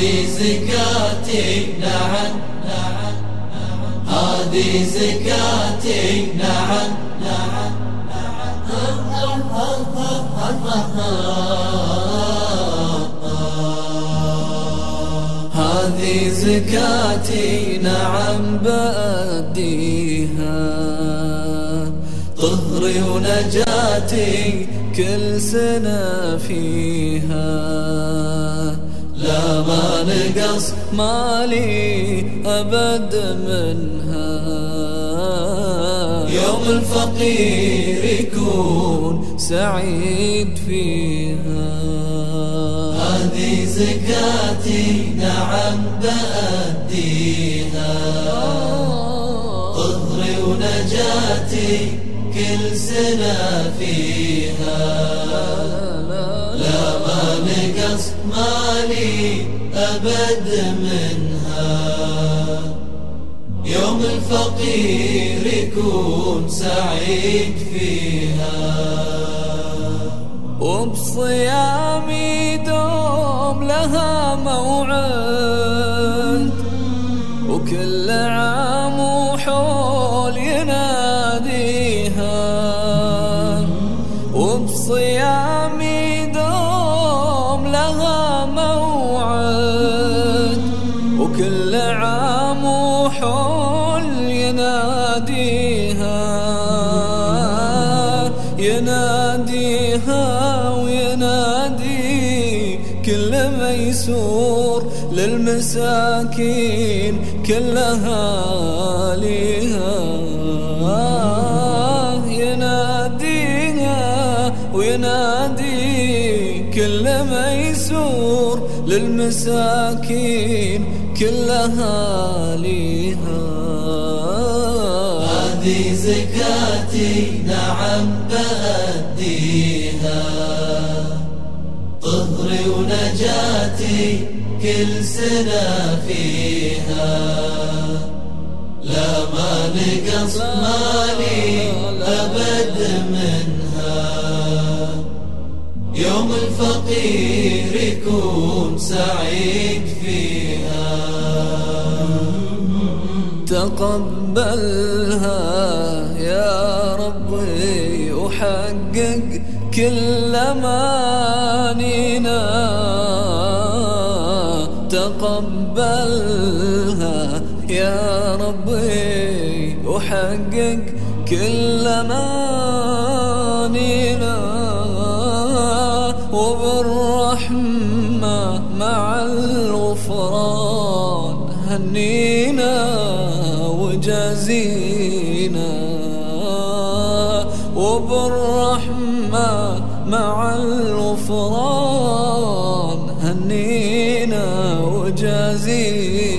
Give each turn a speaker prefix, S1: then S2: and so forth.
S1: هذه زكاتي نعم نعم هذه زكاتي نعم نعم هذه زكاتي نعم بأديها. طهري ونجاتي كل سنة فيها. ما نقص مالي أبد منها. يوم الفقير يكون سعيد فيها. هذه زكاتي نعم بأديها. طهري ونجاتي كل سنة فيها. لا ما نقص مالي أبد منها. يوم الفقير يكون سعيد فيها.
S2: وبصيامي دوم لها موعد وكل عام وحول يناديها. وكل عام وحول يناديها يناديها وينادي كل ميسور للمساكين كلها. وينادي كل ميسور للمساكين كلها ليها
S1: هذه زكاتي نعم بأديها. طهري ونجاتي كل سنة فيها. لا ما نقص مالي أبد يوم الفقير يكون سعيد فيها.
S2: تقبلها يا ربي وحقق كل أمانينا. تقبلها يا ربي وحقق كل أمانينا. مع الغفران هنينا وجازينا. وبالرحمة مع الغفران هنينا وجازينا.